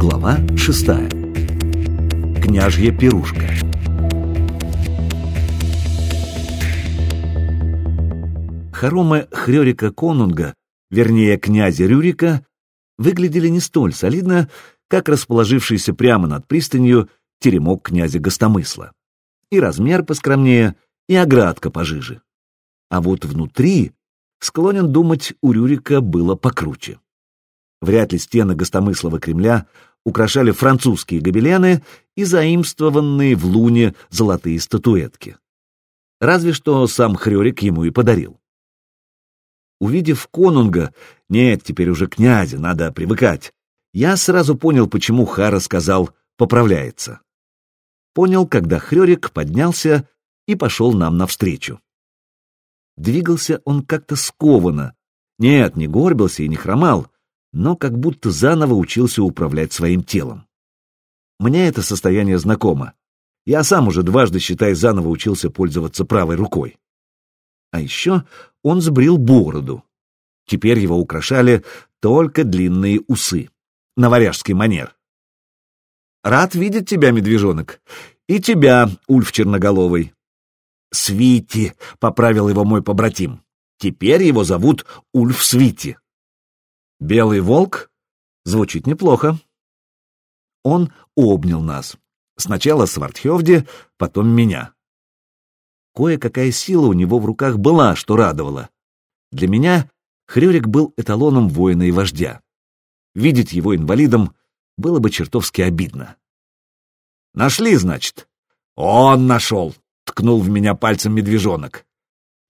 Глава шестая. Княжья пирушка. Хоромы Хрёрика Конунга, вернее князя Рюрика, выглядели не столь солидно, как расположившийся прямо над пристанью теремок князя Гостомысла. И размер поскромнее, и оградка пожиже. А вот внутри, склонен думать, у Рюрика было покруче. Вряд ли стены Гостомыслова Кремля украшали французские гобелены и заимствованные в луне золотые статуэтки. Разве что сам Хрёрик ему и подарил. Увидев конунга, нет, теперь уже князя, надо привыкать, я сразу понял, почему Хара сказал «поправляется». Понял, когда Хрёрик поднялся и пошел нам навстречу. Двигался он как-то скованно. Нет, не горбился и не хромал, но как будто заново учился управлять своим телом. Мне это состояние знакомо. Я сам уже дважды, считай, заново учился пользоваться правой рукой. А еще он сбрил бороду. Теперь его украшали только длинные усы. На варяжский манер. «Рад видеть тебя, медвежонок. И тебя, Ульф Черноголовый. Свити, — поправил его мой побратим. Теперь его зовут Ульф Свити. Белый волк? Звучит неплохо. Он обнял нас. Сначала Свартхевде, потом меня. Кое-какая сила у него в руках была, что радовало. Для меня Хрюрик был эталоном воина и вождя. Видеть его инвалидом было бы чертовски обидно. «Нашли, значит?» «Он нашел!» ткнул в меня пальцем медвежонок.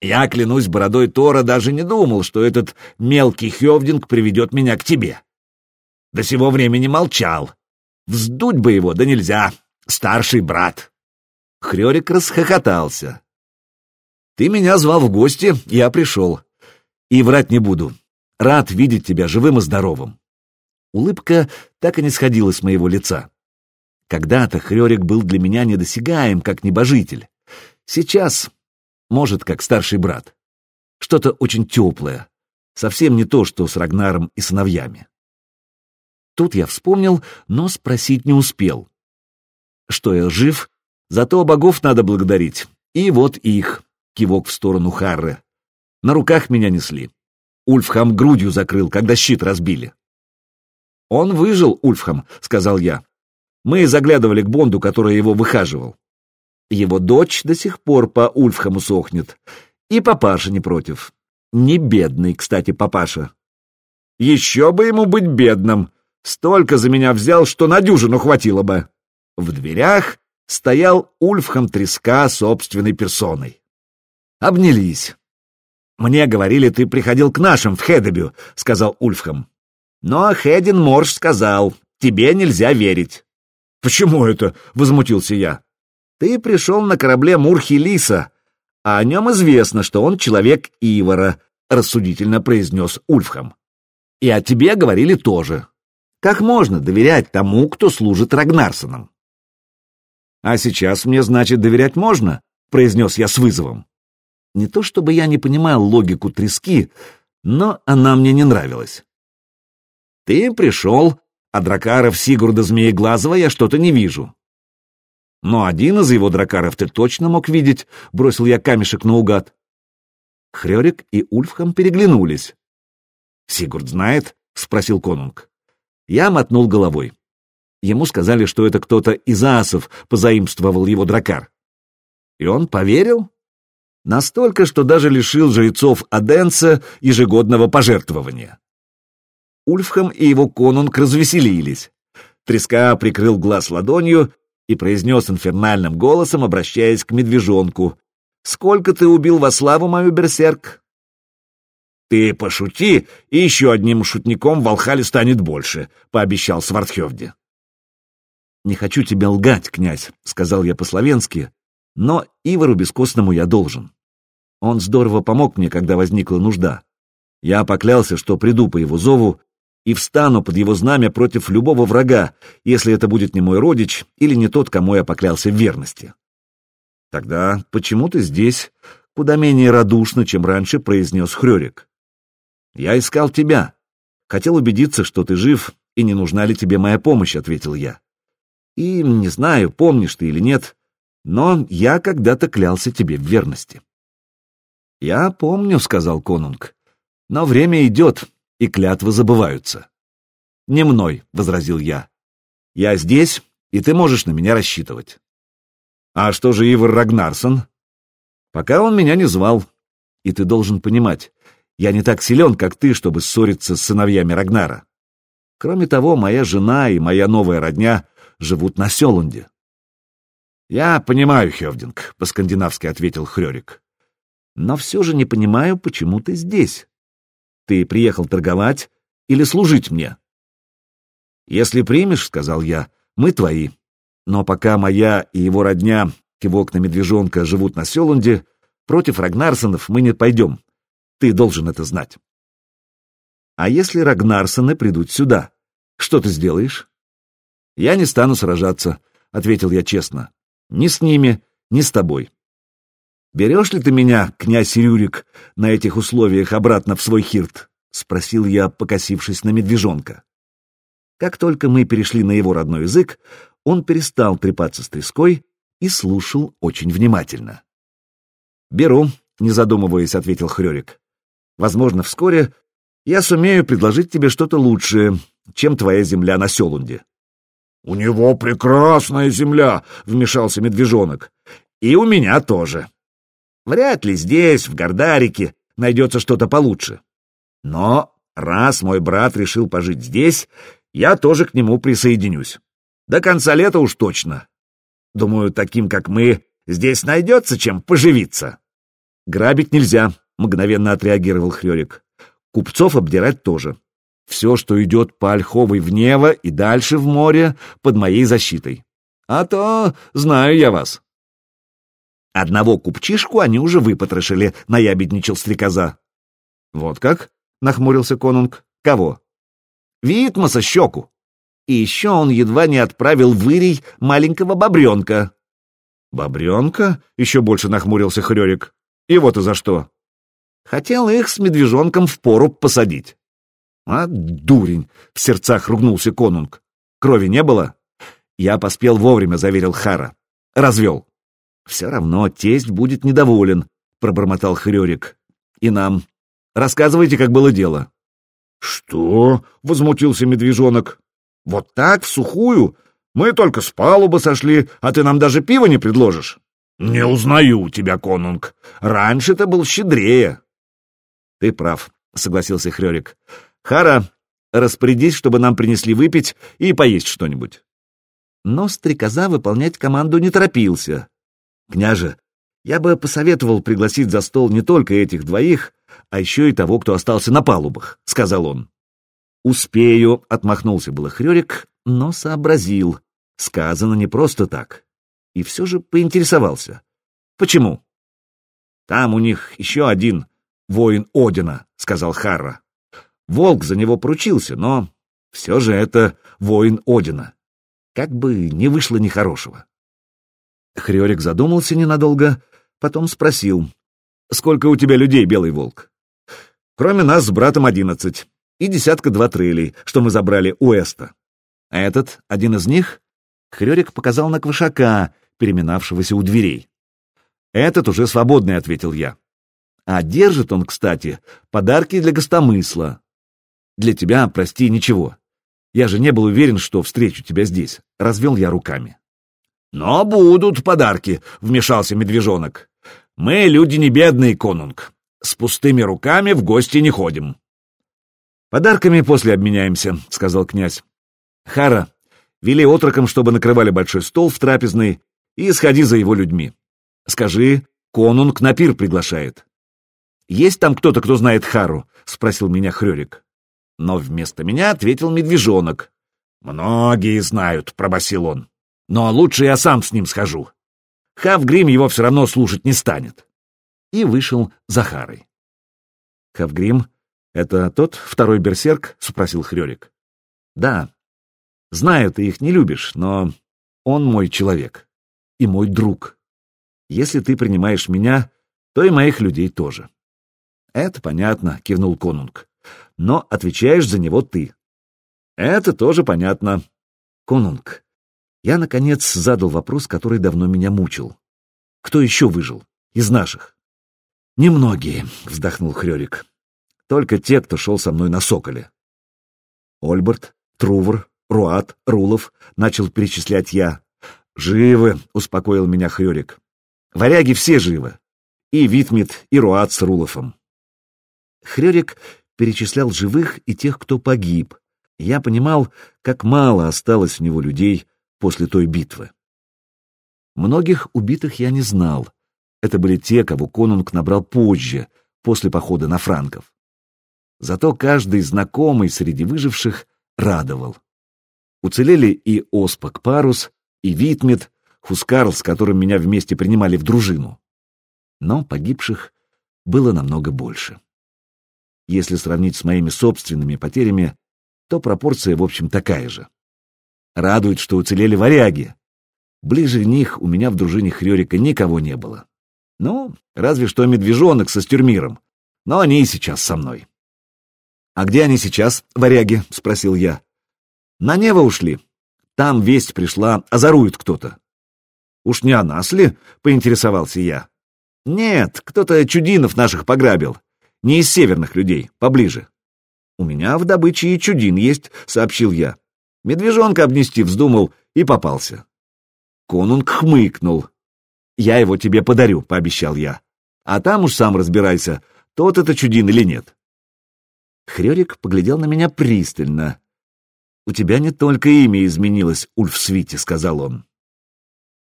Я, клянусь бородой Тора, даже не думал, что этот мелкий Хевдинг приведет меня к тебе. До сего времени молчал. Вздуть бы его, да нельзя. Старший брат. Хрёрик расхохотался. Ты меня звал в гости, я пришел. И врать не буду. Рад видеть тебя живым и здоровым. Улыбка так и не сходила с моего лица. Когда-то Хрёрик был для меня недосягаем, как небожитель. Сейчас, может, как старший брат. Что-то очень теплое. Совсем не то, что с Рагнаром и сыновьями. Тут я вспомнил, но спросить не успел. Что я жив, зато богов надо благодарить. И вот их, кивок в сторону Харры. На руках меня несли. Ульфхам грудью закрыл, когда щит разбили. «Он выжил, Ульфхам», — сказал я. «Мы заглядывали к Бонду, который его выхаживал. Его дочь до сих пор по Ульфхаму сохнет. И папаша не против. Не бедный, кстати, папаша. Еще бы ему быть бедным. Столько за меня взял, что на дюжину хватило бы. В дверях стоял Ульфхам треска собственной персоной. Обнялись. «Мне говорили, ты приходил к нашим в Хедебю», — сказал Ульфхам. «Но Хедин Морж сказал, тебе нельзя верить». «Почему это?» — возмутился я. Ты пришел на корабле Мурхи-Лиса, а о нем известно, что он человек Ивара, рассудительно произнес Ульфхам. И о тебе говорили тоже. Как можно доверять тому, кто служит Рагнарсонам? А сейчас мне, значит, доверять можно, произнес я с вызовом. Не то чтобы я не понимал логику трески, но она мне не нравилась. Ты пришел, а дракаров Сигурда Змееглазого я что-то не вижу. Но один из его дракаров ты точно мог видеть, бросил я камешек наугад. Хрёрик и Ульфхам переглянулись. Сигурд знает? спросил конунг. Я мотнул головой. Ему сказали, что это кто-то из асов позаимствовал его дракар. И он поверил? Настолько, что даже лишил жрецов Аденса ежегодного пожертвования. Ульфхам и его конунг развеселились. Треска прикрыл глаз ладонью и произнес инфернальным голосом, обращаясь к медвежонку. «Сколько ты убил во славу мою, берсерк?» «Ты пошути, и еще одним шутником в Волхале станет больше», — пообещал Свардхевде. «Не хочу тебя лгать, князь», — сказал я по-словенски, «но Ивару Бескостному я должен. Он здорово помог мне, когда возникла нужда. Я поклялся, что приду по его зову и встану под его знамя против любого врага, если это будет не мой родич или не тот, кому я поклялся в верности. Тогда почему ты здесь? Куда менее радушно, чем раньше, произнес Хрёрик. Я искал тебя. Хотел убедиться, что ты жив, И не нужна ли тебе моя помощь, ответил я. И не знаю, помнишь ты или нет, но я когда-то клялся тебе в верности. Я помню, сказал конунг, но время идет, и клятвы забываются. Не мной, возразил я. Я здесь, и ты можешь на меня рассчитывать. А что же Ивар Рагнарсон? Пока он меня не звал. И ты должен понимать, я не так силен, как ты, чтобы ссориться с сыновьями Рагнара. Кроме того, моя жена и моя новая родня живут на Селунде. «Я понимаю, Хевдинг», — по-скандинавски ответил Хрёрик. «Но все же не понимаю, почему ты здесь. Ты приехал торговать или служить мне?» «Если примешь, — сказал я, — мы твои. Но пока моя и его родня, кивок на медвежонка, живут на Селунде, против Рагнарсонов мы не пойдем. Ты должен это знать. А если Рагнарсоны придут сюда, что ты сделаешь? Я не стану сражаться, ответил я честно. Ни с ними, ни с тобой. Берешь ли ты меня, князь Рюрик, на этих условиях обратно в свой хирт? Спросил я, покосившись на медвежонка. Как только мы перешли на его родной язык, он перестал трепаться с треской и слушал очень внимательно. «Беру», — не задумываясь, ответил Хрёрик. Возможно, вскоре я сумею предложить тебе что-то лучшее, чем твоя земля на Селунде. — У него прекрасная земля, — вмешался медвежонок. — И у меня тоже. Вряд ли здесь, в Гордарике, найдется что-то получше. Но раз мой брат решил пожить здесь, я тоже к нему присоединюсь. До конца лета уж точно. Думаю, таким, как мы, здесь найдется чем поживиться. Грабить нельзя, мгновенно отреагировал Хрёрик. Купцов обдирать тоже. Все, что идет по Ольховой в Нево и дальше в море, под моей защитой. А то знаю я вас. Одного купчишку они уже выпотрошили, наябедничал стрекоза. Вот как? Нахмурился конунг. Кого? Витмаса щеку. И еще он едва не отправил в маленького бобренка. Бобренка? Еще больше нахмурился Хрёрик. И за что. Хотел их с медвежонком в поруб посадить. А, дурень! — в сердцах ругнулся конунг. Крови не было? Я поспел вовремя, — заверил Хара. Развел. Все равно тесть будет недоволен, — пробормотал Хрёрик. И нам. Рассказывайте, как было дело. Что? — возмутился медвежонок. Вот так, в сухую? Мы только с палубы сошли, а ты нам даже пива не предложишь. Не узнаю тебя, конунг. Раньше ты был щедрее. Ты прав, согласился Хрёрик. Хара, распорядись, чтобы нам принесли выпить и поесть что-нибудь. Но стрекоза выполнять команду не торопился. Княже, я бы посоветовал пригласить за стол не только этих двоих, а еще и того, кто остался на палубах, сказал он. Успею, отмахнулся было Хрёрик, но сообразил. Сказано не просто так. И все же поинтересовался. Почему? Там у них еще один воин Одина, — сказал Харра. Волк за него поручился, но все же это воин Одина. Как бы не вышло нехорошего. Хрёрик задумался ненадолго, потом спросил. — Сколько у тебя людей, Белый Волк? — Кроме нас с братом одиннадцать и десятка-два трейлей, что мы забрали у Эста. А этот, один из них, Хрёрик показал на квашака, переминавшегося у дверей. «Этот уже свободный», — ответил я. А держит он, кстати, подарки для гостомысла. Для тебя, прости, ничего. Я же не был уверен, что встречу тебя здесь. Развел я руками. Но будут подарки, вмешался медвежонок. Мы люди не бедные, конунг. С пустыми руками в гости не ходим. Подарками после обменяемся, сказал князь. Хара, вели отрокам, чтобы накрывали большой стол в трапезной, и сходи за его людьми. Скажи, конунг на пир приглашает. «Есть там кто-то, кто знает Хару?» — спросил меня Хрёрик. Но вместо меня ответил медвежонок. «Многие знают», — пробасил он. «Но лучше я сам с ним схожу. Хавгрим его все равно слушать не станет». И вышел за Харой. «Хавгрим — это тот второй берсерк?» — спросил Хрёрик. «Да. Знаю, ты их не любишь, но он мой человек и мой друг. Если ты принимаешь меня, то и моих людей тоже». «Это понятно», — кивнул конунг. «Но отвечаешь за него ты». Это тоже понятно. Конунг, я, наконец, задал вопрос, который давно меня мучил. Кто еще выжил? Из наших? Немногие, вздохнул Хрёрик. Только те, кто шел со мной на Соколе. Ольберт, Трувор, Руат, Рулов, начал перечислять я. Живы, успокоил меня Хрёрик. Варяги все живы. И Витмит, и Руат с Руловым. Хрёрик перечислял живых и тех, кто погиб. Я понимал, как мало осталось у него людей после той битвы. Многих убитых я не знал. Это были те, кого конунг набрал позже, после похода на франков. Зато каждый знакомый среди выживших радовал. Уцелели и Оспак Парус, и Витмет, Хускарл, с которым меня вместе принимали в дружину. Но погибших было намного больше. Если сравнить с моими собственными потерями, то пропорция, в общем, такая же. Радует, что уцелели варяги. Ближе них у меня в дружине Хрёрика никого не было. Ну, разве что медвежонок со стюрмиром. Но они и сейчас со мной. «А где они сейчас, варяги?» — спросил я. «На Нево ушли. Там весть пришла, озорует кто-то». «Уж не о нас ли?» — поинтересовался я. «Нет, кто-то чудинов наших пограбил. Не из северных людей, поближе». «У меня в добыче и чудин есть», — сообщил я. Медвежонка обнести вздумал и попался. Конунг хмыкнул. «Я его тебе подарю», — пообещал я. «А там уж сам разбирайся, тот это чудин или нет». Хрёрик поглядел на меня пристально. «У тебя не только имя изменилось, Ульф Свити», — сказал он.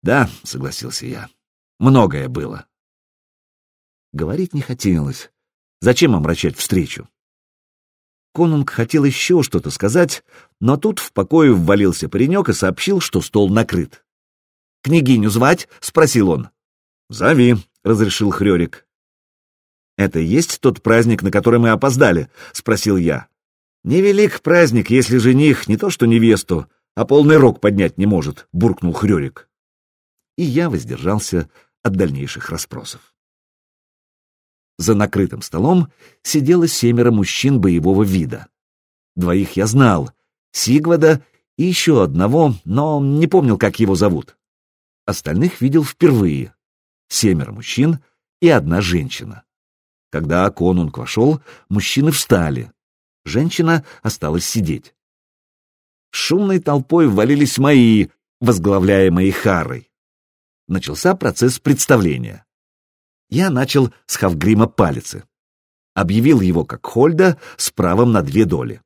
«Да», — согласился я, — «многое было». Говорить не хотелось. Зачем омрачать встречу? Конунг хотел еще что-то сказать, но тут в покое ввалился паренек и сообщил, что стол накрыт. «Княгиню звать?» — спросил он. «Зови», — разрешил Хрёрик. «Это есть тот праздник, на который мы опоздали?» — спросил я. «Невелик праздник, если жених не то что невесту, а полный рог поднять не может», — буркнул Хрёрик. И я воздержался от дальнейших расспросов. За накрытым столом сидело семеро мужчин боевого вида. Двоих я знал — Сигвада и еще одного, но не помнил, как его зовут. Остальных видел впервые. Семеро мужчин и одна женщина. Когда конунг вошел, мужчины встали. Женщина осталась сидеть. Шумной толпой ввалились мои, возглавляемые Харой. Начался процесс представления я начал с Хавгрима палицы. Объявил его как Хольда с правом на две доли.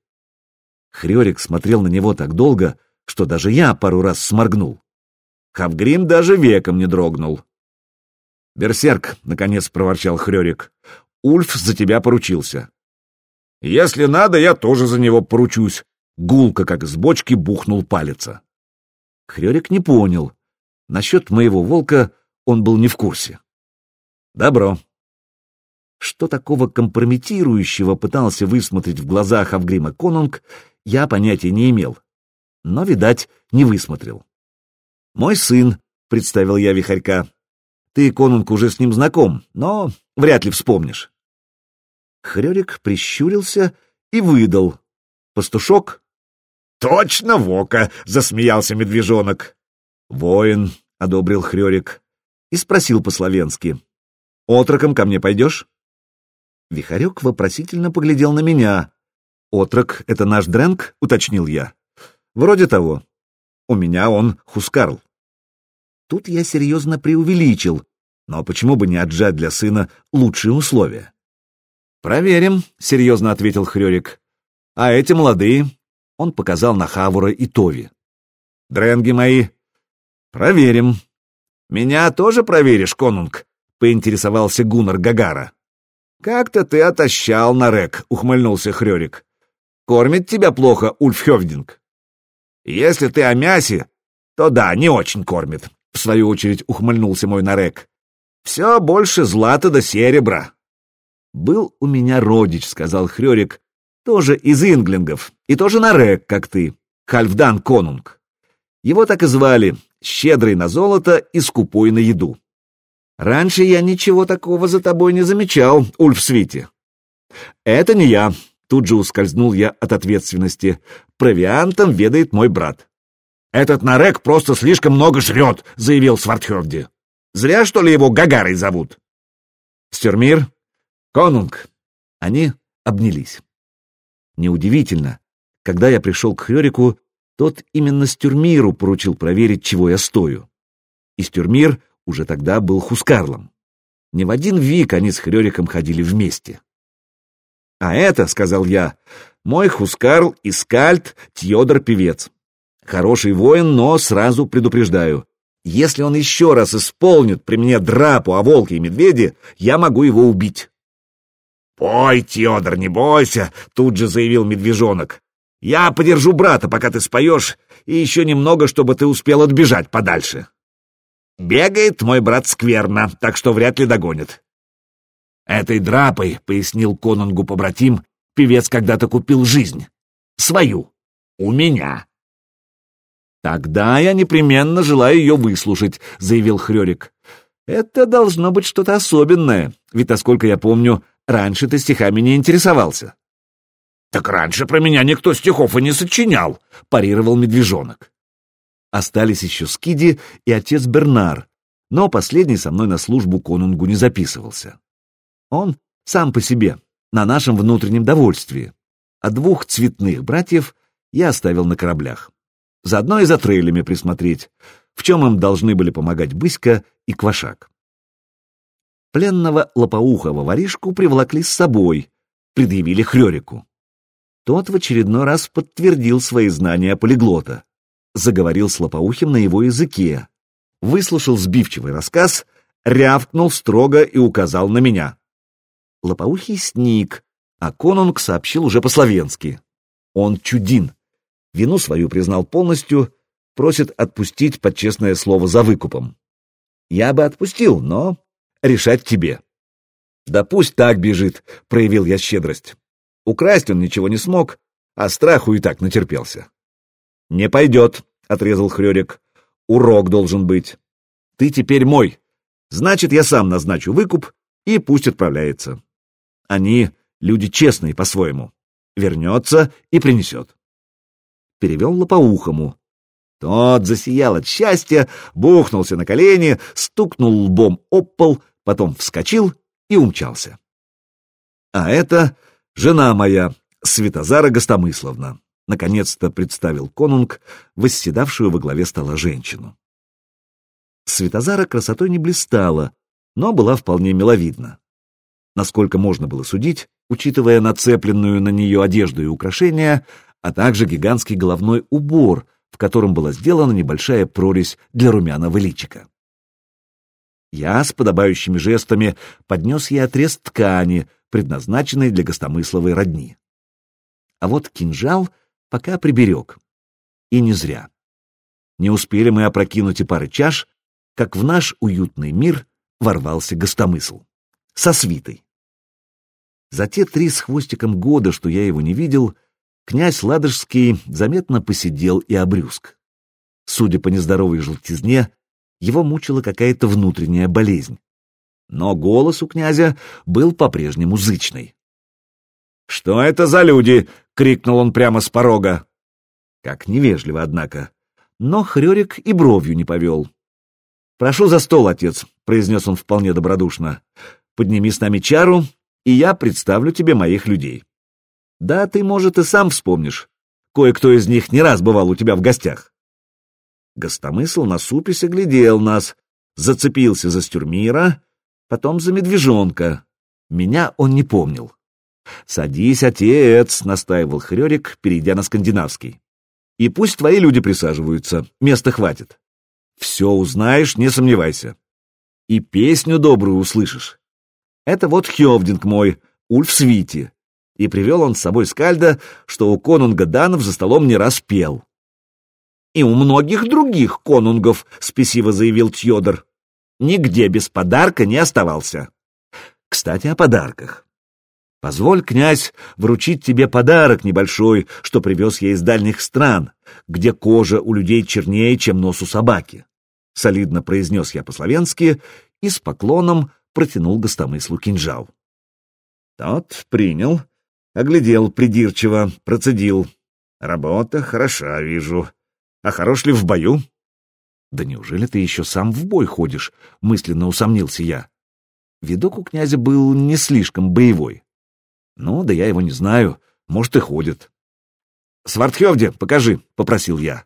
Хрёрик смотрел на него так долго, что даже я пару раз сморгнул. Хавгрим даже веком не дрогнул. «Берсерк», — наконец проворчал Хрёрик, — «Ульф за тебя поручился». «Если надо, я тоже за него поручусь», — гулко, как с бочки, бухнул палица. Хрёрик не понял. Насчет моего волка он был не в курсе. Добро. Что такого компрометирующего пытался высмотреть в глазах Авгрима Конунг, я понятия не имел. Но, видать, не высмотрел. «Мой сын», — представил я Вихарька. «Ты, Конунг, уже с ним знаком, но вряд ли вспомнишь». Хрёрик прищурился и выдал. «Пастушок?» «Точно Вока!» — засмеялся медвежонок. «Воин», — одобрил Хрёрик и спросил по-словенски. Отроком ко мне пойдешь?» Вихарек вопросительно поглядел на меня. «Отрок — это наш Дрэнк?» — уточнил я. «Вроде того. У меня он Хускарл». Тут я серьезно преувеличил, но почему бы не отжать для сына лучшие условия? «Проверим», — серьезно ответил Хрёрик. «А эти молодые?» — он показал на Хавура и Тови. «Дренги мои?» «Проверим». «Меня тоже проверишь, конунг?» Поинтересовался Гуннар Гагара. «Как-то ты отощал, Нарек», — ухмыльнулся Хрёрик. «Кормит тебя плохо, Ульф Хёвдинг?» «Если ты о мясе, то да, не очень кормит», — в свою очередь ухмыльнулся мой Нарек. «Все больше злата до серебра». «Был у меня родич», — сказал Хрёрик, — «тоже из инглингов, и тоже Нарек, как ты, Хальфдан Конунг. Его так и звали, щедрый на золото и скупой на еду. Раньше я ничего такого за тобой не замечал, Ульф Свити. Это не я, Тут же ускользнул я от ответственности. Провиантом ведает мой брат. «Этот Нарек просто слишком много жрет», — заявил Свартхевди. «Зря, что ли, его Гагарой зовут?» «Стюрмир? Конунг». Они обнялись. Неудивительно, когда я пришел к Хрёрику, тот именно Стюрмиру поручил проверить, чего я стою. И Стюрмир уже тогда был Хускарлом. Не в один вик они с Хрёриком ходили вместе. «А это, — сказал я, — мой Хускарл и Скальд Тьодор-певец. Хороший воин, но сразу предупреждаю. Если он еще раз исполнит при мне драпу о волке и медведе, я могу его убить». «Пой, Тьодор, не бойся!» — тут же заявил медвежонок. «Я подержу брата, пока ты споешь, и еще немного, чтобы ты успел отбежать подальше». Бегает мой брат скверно, так что вряд ли догонит. Этой драпой, — пояснил конунгу побратим, — певец когда-то купил жизнь. Свою. У меня. «Тогда я непременно желаю ее выслушать», — заявил Хрёрик. «Это должно быть что-то особенное, ведь, насколько я помню, раньше ты стихами не интересовался». «Так раньше про меня никто стихов и не сочинял», — парировал медвежонок. Остались еще Скиди и отец Бернар, но последний со мной на службу конунгу не записывался. Он сам по себе, на нашем внутреннем довольствии, а двух цветных братьев я оставил на кораблях. Заодно и за трейлями присмотреть, в чем им должны были помогать Быська и Квашак. Пленного лопоухого воришку приволокли с собой, предъявили Хрёрику. Тот в очередной раз подтвердил свои знания полиглота заговорил с Лопоухим на его языке, выслушал сбивчивый рассказ, рявкнул строго и указал на меня. Лопоухий сник, а конунг сообщил уже по-словенски. Он чудин. Вину свою признал полностью, просит отпустить под честное слово за выкупом. Я бы отпустил, но решать тебе. Да пусть так бежит, проявил я щедрость. Украсть он ничего не смог, а страху и так натерпелся. «Не пойдет», — отрезал Хрёрик. «Урок должен быть. Ты теперь мой. Значит, я сам назначу выкуп, и пусть отправляется. Они люди честные по-своему. Вернется и принесет». Перевел лопоухому. Тот засиял от счастья, бухнулся на колени, стукнул лбом об пол, потом вскочил и умчался. А это жена моя, Светозара Гостомысловна наконец-то представил конунг восседавшую во главе стола женщину. Светозара красотой не блистала, но была вполне миловидна. Насколько можно было судить, учитывая нацепленную на нее одежду и украшения, а также гигантский головной убор, в котором была сделана небольшая прорезь для румяного личика. Я с подобающими жестами поднес ей отрез ткани, предназначенной для гостомысловой родни. А вот кинжал — пока приберег. И не зря. Не успели мы опрокинуть и пары чаш, как в наш уютный мир ворвался гостомысл. Со свитой. За те три с хвостиком года, что я его не видел, князь Ладожский заметно посидел и обрюзг. Судя по нездоровой желтизне, его мучила какая-то внутренняя болезнь. Но голос у князя был по-прежнему зычный. «Что это за люди?» — крикнул он прямо с порога. Как невежливо, однако. Но Хрёрик и бровью не повел. «Прошу за стол, отец», — произнес он вполне добродушно. «Подними с нами чару, и я представлю тебе моих людей. Да, ты, может, и сам вспомнишь. Кое-кто из них не раз бывал у тебя в гостях». Гостомысл насупясь оглядел нас, зацепился за стюрмира, потом за медвежонка. Меня он не помнил. «Садись, отец», — настаивал Хрёрик, перейдя на скандинавский. «И пусть твои люди присаживаются, места хватит. Все узнаешь, не сомневайся. И песню добрую услышишь. Это вот Хёвдинг мой, Ульф Свити». И привел он с собой скальда, что у конунга Данов за столом не раз пел. «И у многих других конунгов», — спесиво заявил Тьодор. «Нигде без подарка не оставался». Кстати, о подарках. Позволь, князь, вручить тебе подарок небольшой, что привез я из дальних стран, где кожа у людей чернее, чем нос у собаки. Солидно произнес я по-словенски и с поклоном протянул гостомыслу кинжал. Тот принял, Оглядел придирчиво, процедил. Работа хороша, вижу. А хорош ли в бою? Да неужели ты еще сам в бой ходишь? Мысленно усомнился я. Видок у князя был не слишком боевой. Ну, да я его не знаю. Может, и ходит. «Свартхевде, покажи», — попросил я.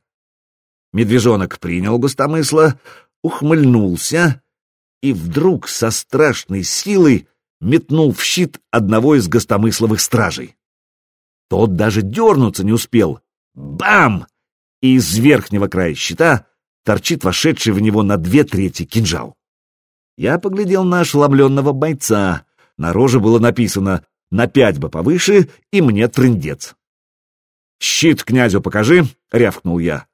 Медвежонок принял густомысло, ухмыльнулся и вдруг со страшной силой метнул в щит одного из гостомысловых стражей. Тот даже дернуться не успел. Бам! И из верхнего края щита торчит вошедший в него на две трети кинжал. Я поглядел на ошеломленного бойца. На роже было написано «На пять бы повыше, и мне трындец». «Щит князю покажи!» — рявкнул я.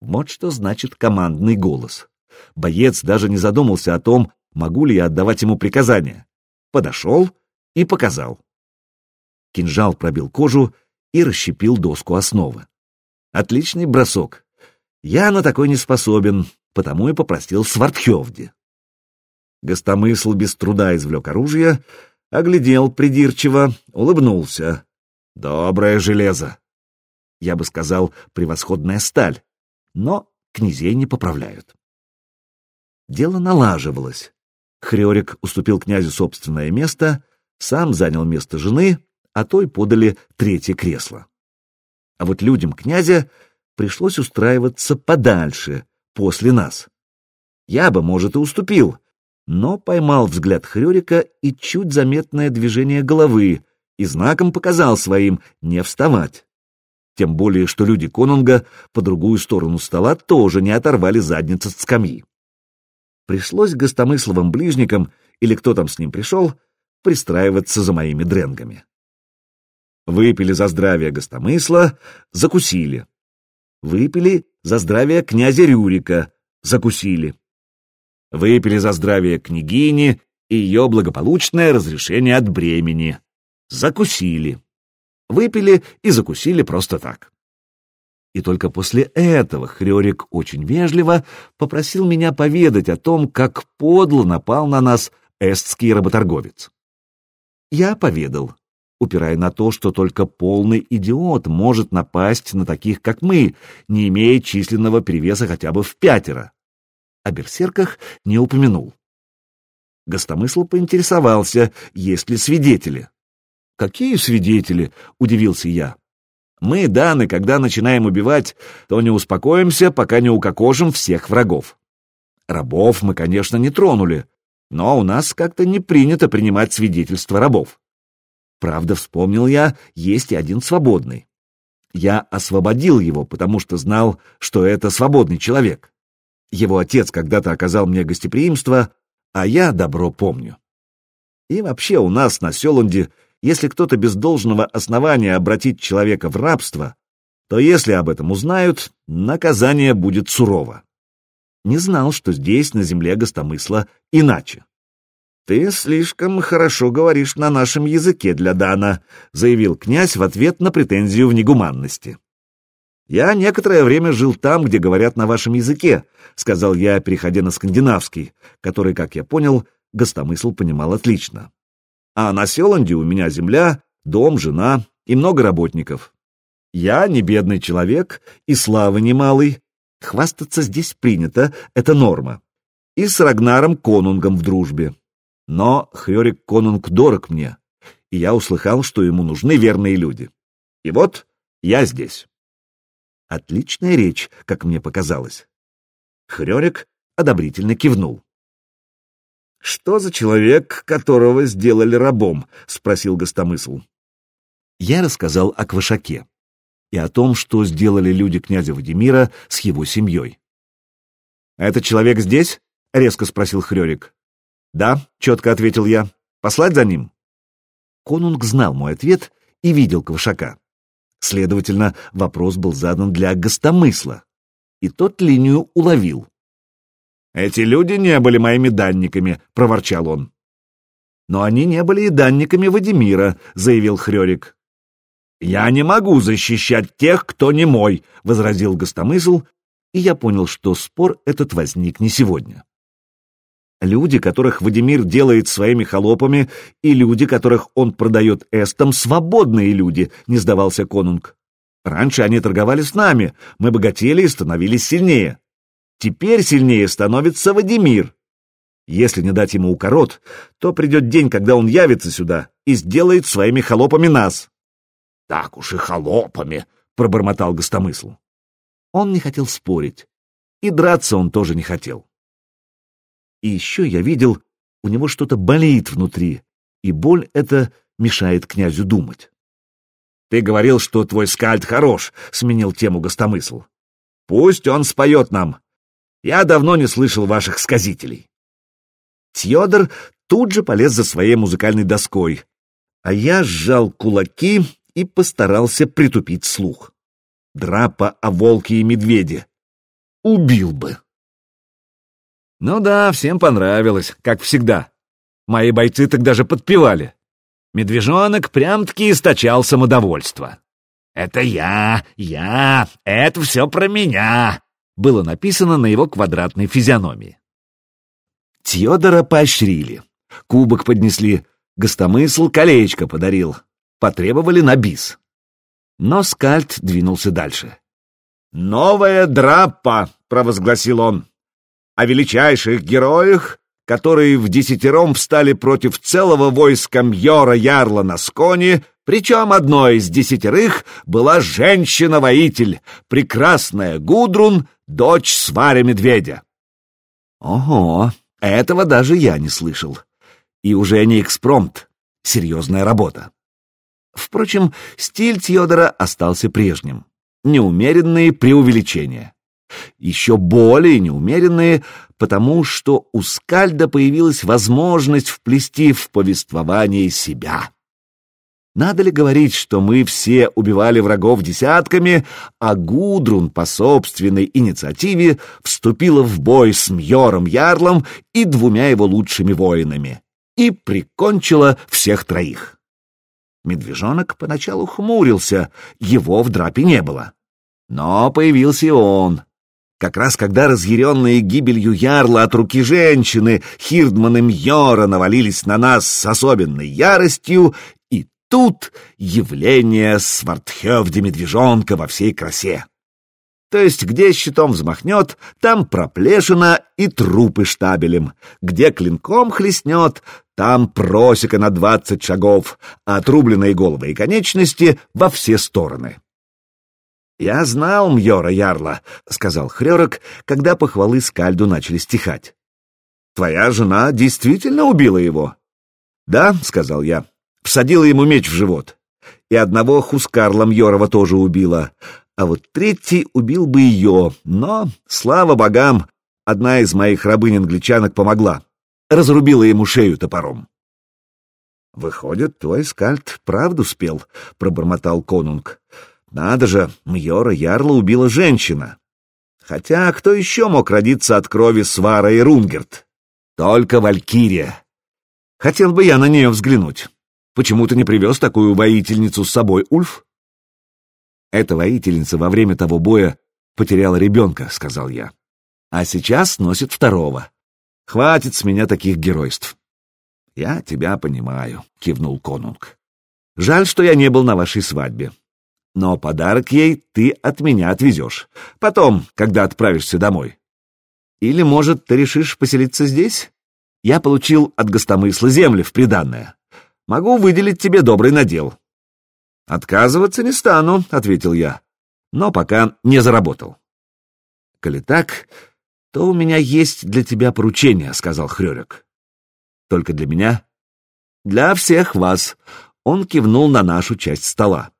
Вот что значит командный голос. Боец даже не задумался о том, могу ли я отдавать ему приказания. Подошел и показал. Кинжал пробил кожу и расщепил доску основы. Отличный бросок. Я на такой не способен, потому и попросил Свартхевди. Гостомысл без труда извлек оружие, оглядел придирчиво, улыбнулся. Доброе железо. Я бы сказал, превосходная сталь но князей не поправляют. Дело налаживалось. Хрёрик уступил князю собственное место, сам занял место жены, а той подали третье кресло. А вот людям князя пришлось устраиваться подальше, после нас. Я бы, может, и уступил, но поймал взгляд Хрёрика и чуть заметное движение головы и знаком показал своим не вставать тем более, что люди конунга по другую сторону стола тоже не оторвали задницы от скамьи. Пришлось гостомысловым ближникам, или кто там с ним пришел, пристраиваться за моими дренгами. Выпили за здравие гостомысла, закусили. Выпили за здравие князя Рюрика, закусили. Выпили за здравие княгини и ее благополучное разрешение от бремени. Закусили. Выпили и закусили просто так. И только после этого Хрёрик очень вежливо попросил меня поведать о том, как подло напал на нас эстский работорговец. Я поведал, упирая на то, что только полный идиот может напасть на таких, как мы, не имея численного перевеса хотя бы в пятеро. О берсерках не упомянул. Гостомысл поинтересовался, есть ли свидетели. «Какие свидетели?» — удивился я. «Мы, Даны, когда начинаем убивать, то не успокоимся, пока не укокошим всех врагов. Рабов мы, конечно, не тронули, но у нас как-то не принято принимать свидетельства рабов. Правда, вспомнил я, есть и один свободный. Я освободил его, потому что знал, что это свободный человек. Его отец когда-то оказал мне гостеприимство, а я добро помню. И вообще у нас на Селунде если кто-то без должного основания обратит человека в рабство, то если об этом узнают, наказание будет сурово. Не знал, что здесь, на земле гостомысла, иначе. «Ты слишком хорошо говоришь на нашем языке для Дана», заявил князь в ответ на претензию в негуманности. «Я некоторое время жил там, где говорят на вашем языке», сказал я, переходя на скандинавский, который, как я понял, гостомысл понимал отлично. А на Селанде у меня земля, дом, жена и много работников. Я не бедный человек и славы немалый. Хвастаться здесь принято, это норма. И с Рагнаром Конунгом в дружбе. Но Хьорик Конунг дорог мне, и я услыхал, что ему нужны верные люди. И вот я здесь. Отличная речь, как мне показалось. Хрёрик одобрительно кивнул. «Что за человек, которого сделали рабом?» — спросил гостомысл. Я рассказал о Квашаке и о том, что сделали люди князя Владимира с его семьей. «Этот человек здесь?» — резко спросил Хрёрик. «Да», — четко ответил я. «Послать за ним?» Конунг знал мой ответ и видел Квашака. Следовательно, вопрос был задан для гостомысла, и тот линию уловил. «Эти люди не были моими данниками», — проворчал он. «Но они не были и данниками Вадимира», — заявил Хрёрик. «Я не могу защищать тех, кто не мой», — возразил гостомысл, и я понял, что спор этот возник не сегодня. Люди, которых Вадимир делает своими холопами, и люди, которых он продает эстам, свободные люди, не сдавался конунг. Раньше они торговали с нами, мы богатели и становились сильнее. Теперь сильнее становится Вадимир. Если не дать ему укорот, то придет день, когда он явится сюда и сделает своими холопами нас. — Так уж и холопами, — пробормотал гостомысл. Он не хотел спорить, и драться он тоже не хотел. И еще я видел, у него что-то болит внутри, и боль эта мешает князю думать. «Ты говорил, что твой скальд хорош», — сменил тему гостомысл. «Пусть он споет нам. Я давно не слышал ваших сказителей». Тьодор тут же полез за своей музыкальной доской, а я сжал кулаки и постарался притупить слух. Драпа о волке и медведе. Убил бы. Ну да, всем понравилось, как всегда. Мои бойцы так даже подпевали. Медвежонок прям-таки источал самодовольство. «Это я, я, это все про меня», было написано на его квадратной физиономии. Тьодора поощрили, кубок поднесли, гостомысл колечко подарил, потребовали на бис. Но скальд двинулся дальше. «Новая драппа!» — провозгласил он о величайших героях, которые в десятером встали против целого войска Мьора Ярла на Сконе, причем одной из десятерых была женщина-воитель, прекрасная Гудрун, дочь сваря медведя. Ого, этого даже я не слышал. И уже не экспромт, серьезная работа. Впрочем, стиль Тьодора остался прежним. Неумеренные преувеличения еще более неумеренные, потому что у Скальда появилась возможность вплести в повествование себя. Надо ли говорить, что мы все убивали врагов десятками, а Гудрун по собственной инициативе вступила в бой с Мьором Ярлом и двумя его лучшими воинами и прикончила всех троих? Медвежонок поначалу хмурился, его в драпе не было. Но появился и он, как раз когда разъяренные гибелью ярла от руки женщины Хирдман и Мьора навалились на нас с особенной яростью, и тут явление Свартхевди-медвежонка во всей красе. То есть, где щитом взмахнет, там проплешина и трупы штабелем, где клинком хлестнет, там просека на двадцать шагов, а отрубленные головы и конечности во все стороны. «Я знал Мьора Ярла», — сказал Хрёрок, когда похвалы Скальду начали стихать. «Твоя жена действительно убила его?» «Да», — сказал я, — всадила ему меч в живот. И одного Хускарла Мьорова тоже убила, а вот третий убил бы ее, но, слава богам, одна из моих рабынь-англичанок помогла, разрубила ему шею топором. «Выходит, твой скальд правду спел», — пробормотал конунг. Надо же, Мьора Ярла убила женщина. Хотя кто еще мог родиться от крови Свара и Рунгерт? Только Валькирия. Хотел бы я на нее взглянуть. Почему ты не привез такую воительницу с собой, Ульф? Эта воительница во время того боя потеряла ребенка, сказал я. А сейчас носит второго. Хватит с меня таких геройств. Я тебя понимаю, кивнул конунг. Жаль, что я не был на вашей свадьбе. Но подарок ей ты от меня отвезешь. Потом, когда отправишься домой. Или, может, ты решишь поселиться здесь? Я получил от гостомысла земли в приданное. Могу выделить тебе добрый надел. Отказываться не стану, — ответил я, но пока не заработал. Коли так, то у меня есть для тебя поручение, — сказал Хрёрик. Только для меня? Для всех вас. Он кивнул на нашу часть стола.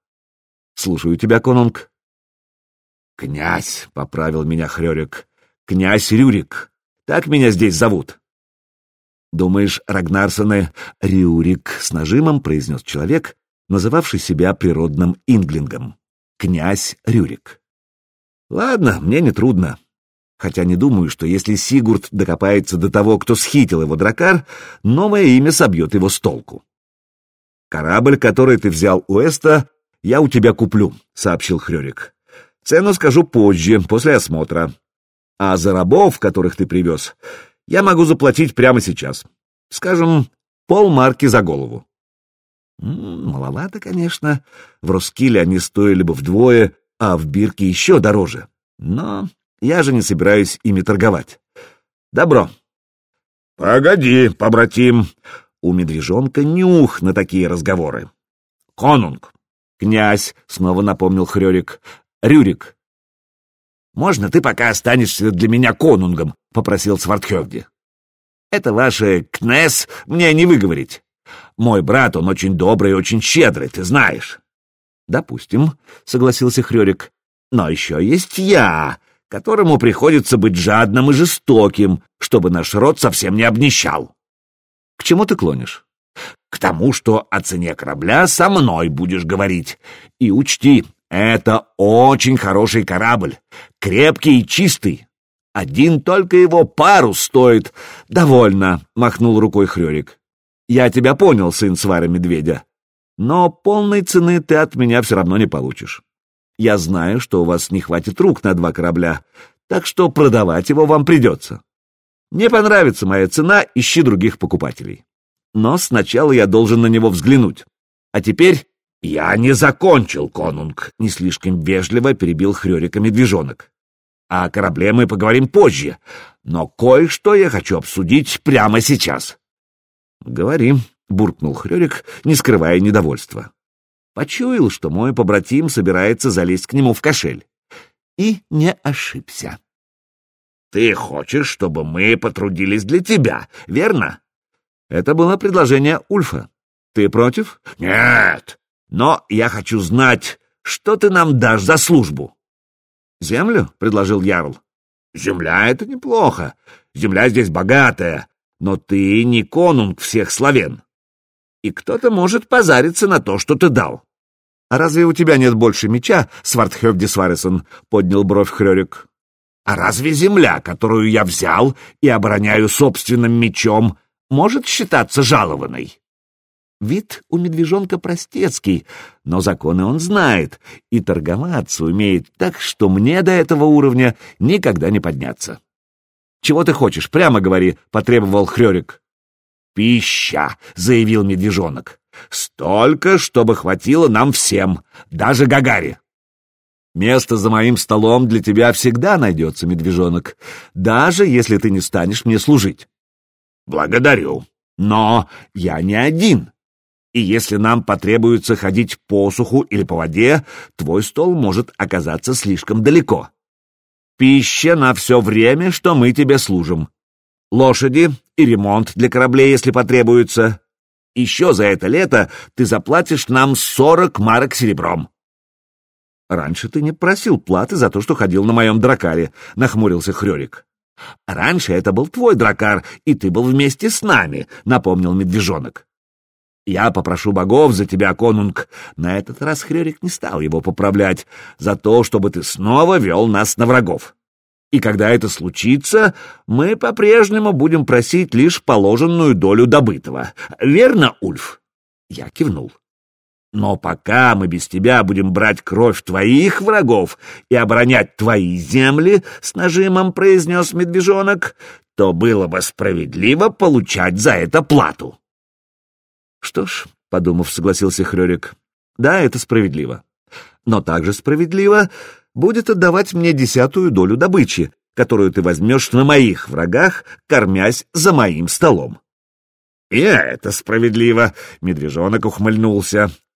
Слушаю тебя, конунг. Князь, — поправил меня Хрёрик, — князь Рюрик. Так меня здесь зовут. Думаешь, Рагнарсоны Рюрик с нажимом произнес человек, называвший себя природным инглингом. Князь Рюрик. Ладно, мне не трудно. Хотя не думаю, что если Сигурд докопается до того, кто схитил его дракар, новое имя собьет его с толку. Корабль, который ты взял у Эста, я у тебя куплю», — сообщил Хрёрик. «Цену скажу позже, после осмотра. А за рабов, которых ты привез, я могу заплатить прямо сейчас. Скажем, полмарки за голову. Маловато, конечно. В Роскиле они стоили бы вдвое, а в Бирке еще дороже. Но я же не собираюсь ими торговать. Добро. Погоди, побратим. У медвежонка нюх на такие разговоры. Конунг. Князь, снова напомнил Хрёрик. Рюрик. Можно ты пока останешься для меня конунгом, попросил Свардхевди. Это ваше «кнес» мне не выговорить. Мой брат, он очень добрый и очень щедрый, ты знаешь. Допустим, согласился Хрёрик. Но еще есть я, которому приходится быть жадным и жестоким, чтобы наш род совсем не обнищал. К чему ты клонишь? К тому, что о цене корабля со мной будешь говорить. И учти, это очень хороший корабль, крепкий и чистый. Один только его пару стоит. Довольно, махнул рукой Хрёрик. Я тебя понял, сын свара медведя. Но полной цены ты от меня все равно не получишь. Я знаю, что у вас не хватит рук на два корабля, так что продавать его вам придется. Не понравится моя цена, ищи других покупателей. Но сначала я должен на него взглянуть. А теперь я не закончил, конунг, не слишком вежливо перебил Хрёрика медвежонок. О корабле мы поговорим позже, но кое-что я хочу обсудить прямо сейчас. Говори, буркнул Хрёрик, не скрывая недовольства. Почуял, что мой побратим собирается залезть к нему в кошель. И не ошибся. «Ты хочешь, чтобы мы потрудились для тебя, верно?» Это было предложение Ульфа. «Ты против?» «Нет, но я хочу знать, что ты нам дашь за службу». «Землю?» — предложил Ярл. «Земля — это неплохо. Земля здесь богатая, но ты не конунг всех славян и кто-то может позариться на то, что ты дал. — А разве у тебя нет больше меча, Свардхевди Сварисон? — поднял бровь Хрёрик. — А разве земля, которую я взял и обороняю собственным мечом, может считаться жалованной? Вид у медвежонка простецкий, но законы он знает и торговаться умеет так, что мне до этого уровня никогда не подняться. — Чего ты хочешь, прямо говори, — потребовал Хрёрик. «Пища!» — заявил медвежонок. «Столько, чтобы хватило нам всем, даже Гагаре!» «Место за моим столом для тебя всегда найдется, медвежонок, даже если ты не станешь мне служить». «Благодарю, но я не один, и если нам потребуется ходить по суху или по воде, твой стол может оказаться слишком далеко. Пища на все время, что мы тебе служим лошади и ремонт для кораблей, если потребуется. Еще за это лето ты заплатишь нам сорок марок серебром. Раньше ты не просил платы за то, что ходил на моем дракаре, — нахмурился Хрёрик. Раньше это был твой дракар, и ты был вместе с нами, — напомнил медвежонок. Я попрошу богов за тебя, конунг. На этот раз Хрёрик не стал его поправлять, за то, чтобы ты снова вел нас на врагов. И когда это случится, мы по-прежнему будем просить лишь положенную долю добытого. Верно, Ульф? Я кивнул. Но пока мы без тебя будем брать кровь твоих врагов и оборонять твои земли, — с нажимом произнес медвежонок, — то было бы справедливо получать за это плату. Что ж, — подумав, согласился Хрёрик, — да, это справедливо. Но также справедливо будет отдавать мне десятую долю добычи, которую ты возьмешь на моих врагах, кормясь за моим столом. — И это справедливо, — медвежонок ухмыльнулся. —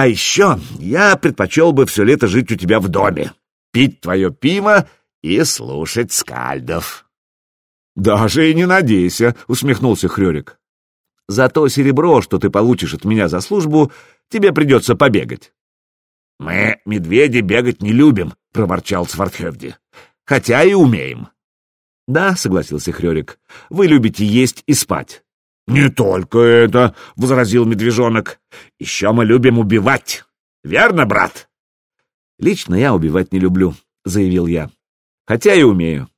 А еще я предпочел бы все лето жить у тебя в доме, пить твое пиво и слушать скальдов. — Даже и не надейся, — усмехнулся Хрёрик. — За то серебро, что ты получишь от меня за службу, тебе придется побегать. «Мы, медведи, бегать не любим», — проворчал Свардхевди. «Хотя и умеем». «Да», — согласился Хрёрик, — «вы любите есть и спать». «Не только это», — возразил медвежонок. «Еще мы любим убивать. Верно, брат?» «Лично я убивать не люблю», — заявил я. «Хотя и умею.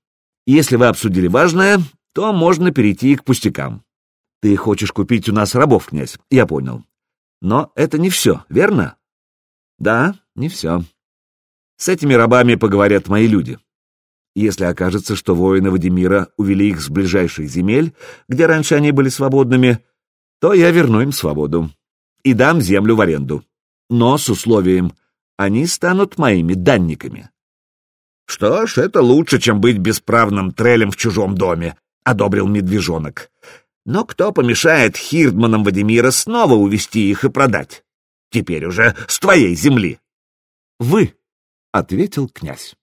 Если вы обсудили важное, то можно перейти к пустякам. Ты хочешь купить у нас рабов, князь, я понял. Но это не все, верно?» Да, не все. С этими рабами поговорят мои люди. Если окажется, что воины Вадимира увели их с ближайших земель, где раньше они были свободными, то я верну им свободу и дам землю в аренду. Но с условием, они станут моими данниками. Что ж, это лучше, чем быть бесправным трелем в чужом доме, — одобрил медвежонок. Но кто помешает Хирдманам Вадимира снова увести их и продать? Теперь уже с твоей земли. — Вы, — ответил князь.